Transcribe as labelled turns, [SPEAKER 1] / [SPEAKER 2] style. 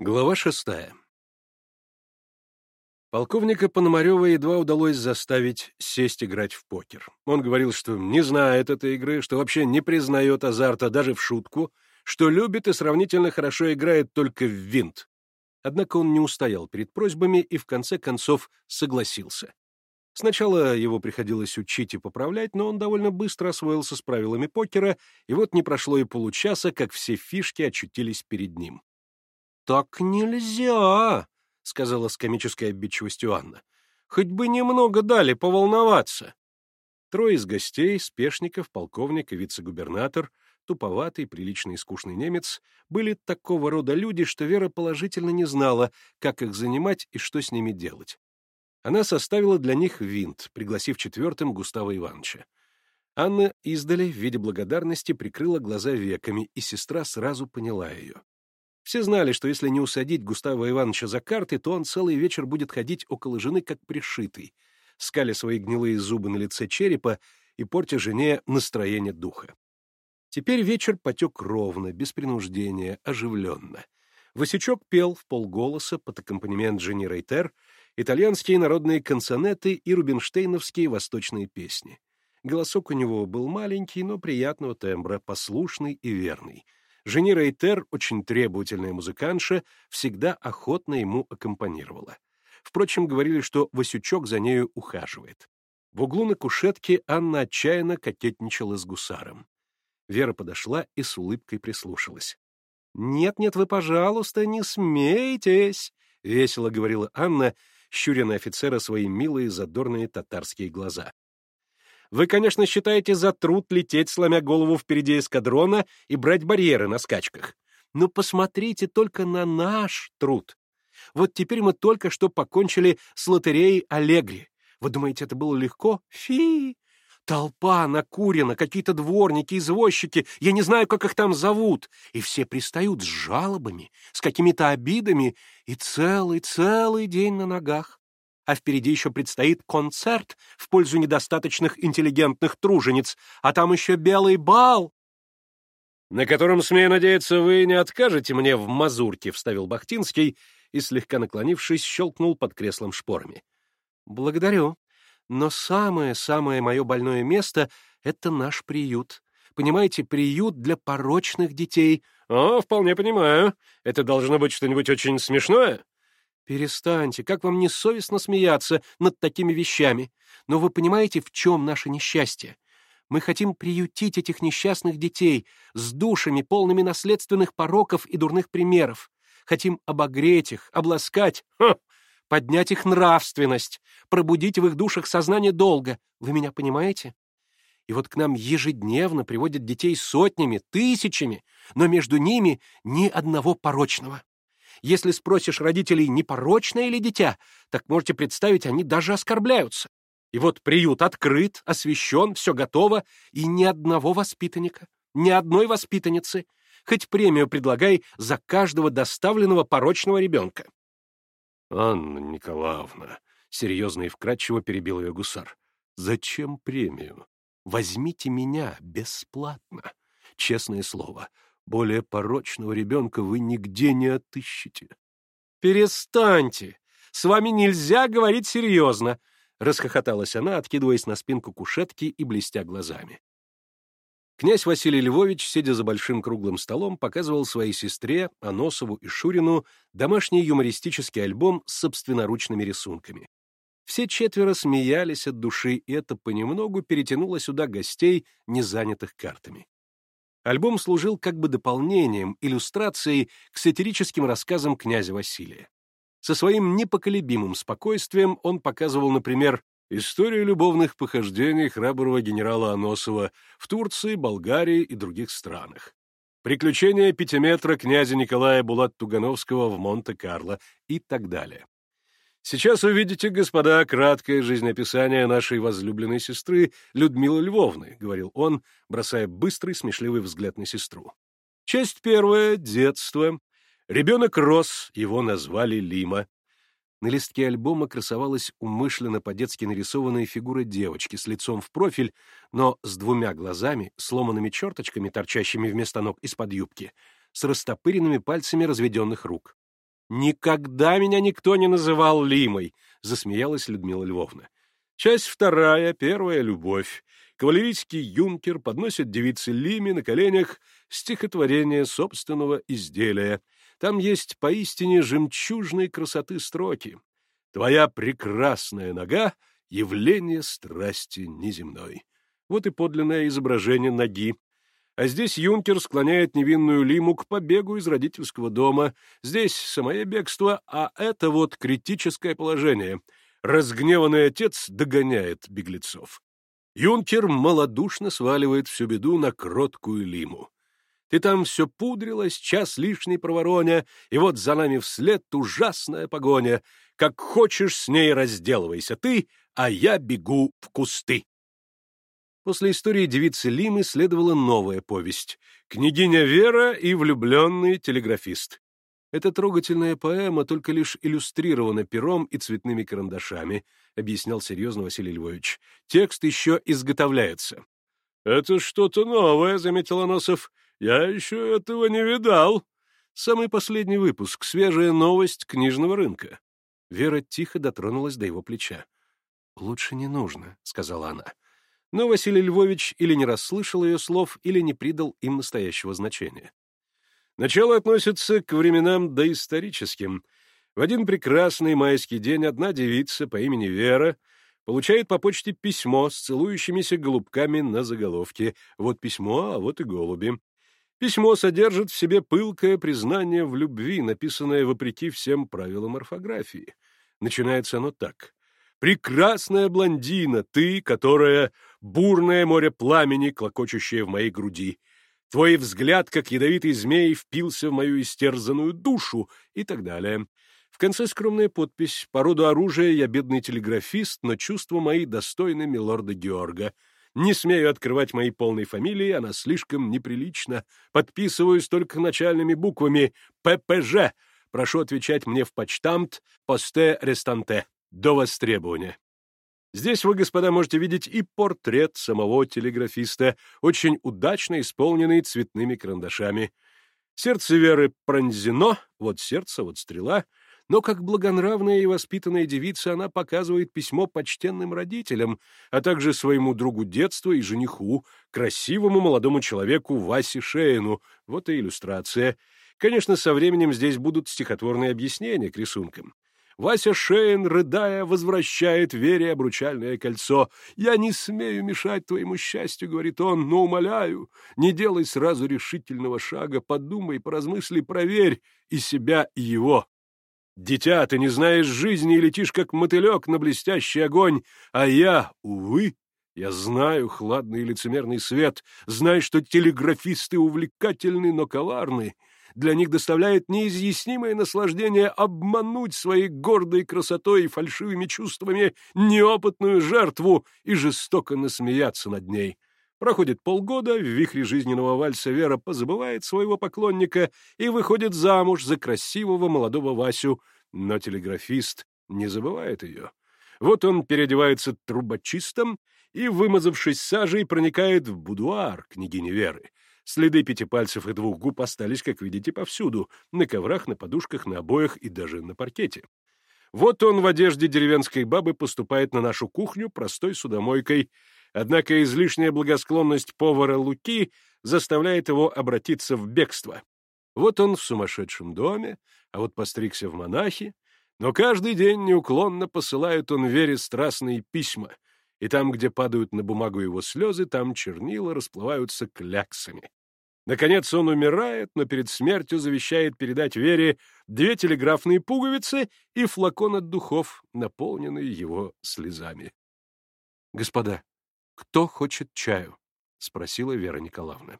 [SPEAKER 1] Глава шестая. Полковника Пономарева едва удалось заставить сесть играть в покер. Он говорил, что не знает этой игры, что вообще не признает азарта даже в шутку, что любит и сравнительно хорошо играет только в винт. Однако он не устоял перед просьбами и в конце концов согласился. Сначала его приходилось учить и поправлять, но он довольно быстро освоился с правилами покера, и вот не прошло и получаса, как все фишки очутились перед ним. «Так нельзя!» — сказала с комической обидчивостью Анна. «Хоть бы немного дали поволноваться!» Трое из гостей, спешников, полковник и вице-губернатор, туповатый, приличный и скучный немец, были такого рода люди, что Вера положительно не знала, как их занимать и что с ними делать. Она составила для них винт, пригласив четвертым Густава Ивановича. Анна издали в виде благодарности прикрыла глаза веками, и сестра сразу поняла ее. Все знали, что если не усадить Густава Ивановича за карты, то он целый вечер будет ходить около жены как пришитый, скаля свои гнилые зубы на лице черепа и портя жене настроение духа. Теперь вечер потек ровно, без принуждения, оживленно. Васючок пел в полголоса под аккомпанемент Жени Рейтер итальянские народные канцонеты и рубинштейновские восточные песни. Голосок у него был маленький, но приятного тембра, послушный и верный — Жени Рейтер, очень требовательная музыкантша, всегда охотно ему аккомпанировала. Впрочем, говорили, что Васючок за нею ухаживает. В углу на кушетке Анна отчаянно кокетничала с гусаром. Вера подошла и с улыбкой прислушалась. «Нет-нет, вы, пожалуйста, не смейтесь!» — весело говорила Анна, щуря на офицера свои милые задорные татарские глаза. Вы, конечно, считаете за труд лететь, сломя голову впереди эскадрона и брать барьеры на скачках. Но посмотрите только на наш труд. Вот теперь мы только что покончили с лотереей Аллегри. Вы думаете, это было легко? Фи! Толпа накурена, какие-то дворники, извозчики, я не знаю, как их там зовут, и все пристают с жалобами, с какими-то обидами, и целый-целый день на ногах а впереди еще предстоит концерт в пользу недостаточных интеллигентных тружениц, а там еще белый бал. — На котором, смею надеяться, вы не откажете мне в мазурке, — вставил Бахтинский и, слегка наклонившись, щелкнул под креслом шпорами. — Благодарю. Но самое-самое мое больное место — это наш приют. Понимаете, приют для порочных детей. — О, вполне понимаю. Это должно быть что-нибудь очень смешное. «Перестаньте, как вам не совестно смеяться над такими вещами? Но вы понимаете, в чем наше несчастье? Мы хотим приютить этих несчастных детей с душами, полными наследственных пороков и дурных примеров. Хотим обогреть их, обласкать, ха, поднять их нравственность, пробудить в их душах сознание долга. Вы меня понимаете? И вот к нам ежедневно приводят детей сотнями, тысячами, но между ними ни одного порочного. Если спросишь родителей, непорочное ли дитя, так можете представить, они даже оскорбляются. И вот приют открыт, освещен, все готово, и ни одного воспитанника, ни одной воспитанницы. Хоть премию предлагай за каждого доставленного порочного ребенка. — Анна Николаевна, — серьезно и вкратчиво перебил ее гусар, — зачем премию? Возьмите меня бесплатно. Честное слово, более порочного ребенка вы нигде не отыщете. «Перестаньте! С вами нельзя говорить серьезно!» — расхохоталась она, откидываясь на спинку кушетки и блестя глазами. Князь Василий Львович, сидя за большим круглым столом, показывал своей сестре, Аносову и Шурину домашний юмористический альбом с собственноручными рисунками. Все четверо смеялись от души, и это понемногу перетянуло сюда гостей, не занятых картами. Альбом служил как бы дополнением, иллюстрацией к сатирическим рассказам князя Василия. Со своим непоколебимым спокойствием он показывал, например, историю любовных похождений храброго генерала Аносова в Турции, Болгарии и других странах, приключения пятиметра князя Николая Булат-Тугановского в Монте-Карло и так далее. Сейчас увидите, господа, краткое жизнеописание нашей возлюбленной сестры Людмилы Львовны, — говорил он, бросая быстрый, смешливый взгляд на сестру. Часть первая — детство. Ребенок рос, его назвали Лима. На листке альбома красовалась умышленно по-детски нарисованная фигура девочки с лицом в профиль, но с двумя глазами, сломанными черточками, торчащими вместо ног из-под юбки, с растопыренными пальцами разведенных рук. «Никогда меня никто не называл Лимой», — засмеялась Людмила Львовна. Часть вторая, первая любовь. Кавалерийский юнкер подносит девице Лиме на коленях стихотворение собственного изделия. Там есть поистине жемчужной красоты строки. «Твоя прекрасная нога — явление страсти неземной». Вот и подлинное изображение ноги. А здесь юнкер склоняет невинную Лиму к побегу из родительского дома. Здесь самое бегство, а это вот критическое положение. Разгневанный отец догоняет беглецов. Юнкер малодушно сваливает всю беду на кроткую Лиму. Ты там все пудрилась, час лишний провороня, и вот за нами вслед ужасная погоня. Как хочешь, с ней разделывайся ты, а я бегу в кусты. После истории девицы Лимы следовала новая повесть «Княгиня Вера и влюбленный телеграфист». Эта трогательная поэма только лишь иллюстрирована пером и цветными карандашами, объяснял серьезно Василий Львович. Текст еще изготовляется. «Это что-то новое», — заметил Аносов. «Я еще этого не видал». Самый последний выпуск, свежая новость книжного рынка. Вера тихо дотронулась до его плеча. «Лучше не нужно», — сказала она. Но Василий Львович или не расслышал ее слов, или не придал им настоящего значения. Начало относится к временам доисторическим. В один прекрасный майский день одна девица по имени Вера получает по почте письмо с целующимися голубками на заголовке. Вот письмо, а вот и голуби. Письмо содержит в себе пылкое признание в любви, написанное вопреки всем правилам орфографии. Начинается оно так. Прекрасная блондина, ты, которая бурное море пламени, клокочущее в моей груди. Твой взгляд, как ядовитый змей, впился в мою истерзанную душу и так далее. В конце скромная подпись. По роду оружия я бедный телеграфист, но чувства мои достойны милорда Георга. Не смею открывать моей полной фамилии, она слишком неприлична. Подписываюсь только начальными буквами «ППЖ». Прошу отвечать мне в почтамт «Посте рестанте» до востребования. Здесь вы, господа, можете видеть и портрет самого телеграфиста, очень удачно исполненный цветными карандашами. Сердце Веры пронзено, вот сердце, вот стрела, но как благонравная и воспитанная девица она показывает письмо почтенным родителям, а также своему другу детства и жениху, красивому молодому человеку Васе Шеину. Вот и иллюстрация. Конечно, со временем здесь будут стихотворные объяснения к рисункам. Вася Шейн, рыдая, возвращает Вере обручальное кольцо. «Я не смею мешать твоему счастью», — говорит он, — «но умоляю, не делай сразу решительного шага, подумай, поразмысли, проверь и себя, и его». «Дитя, ты не знаешь жизни и летишь, как мотылек на блестящий огонь, а я, увы, я знаю хладный и лицемерный свет, знаю, что телеграфисты увлекательны, но коварны, для них доставляет неизъяснимое наслаждение обмануть своей гордой красотой и фальшивыми чувствами неопытную жертву и жестоко насмеяться над ней. Проходит полгода, в вихре жизненного вальса Вера позабывает своего поклонника и выходит замуж за красивого молодого Васю, но телеграфист не забывает ее. Вот он переодевается трубочистом и, вымазавшись сажей, проникает в будуар княгини Веры. Следы пяти пальцев и двух губ остались, как видите, повсюду — на коврах, на подушках, на обоях и даже на паркете. Вот он в одежде деревенской бабы поступает на нашу кухню простой судомойкой, однако излишняя благосклонность повара Луки заставляет его обратиться в бегство. Вот он в сумасшедшем доме, а вот постригся в монахи, но каждый день неуклонно посылает он Вере страстные письма, и там, где падают на бумагу его слезы, там чернила расплываются кляксами. Наконец он умирает, но перед смертью завещает передать Вере две телеграфные пуговицы и флакон от духов, наполненный его слезами. — Господа, кто хочет чаю? — спросила Вера Николаевна.